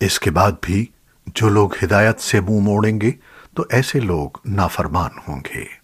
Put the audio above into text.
اس کے بعد بھی جو لوگ ہدایت سے منہ موڑیں گے، تو ایسے لوگ نافرمان ہوں گے۔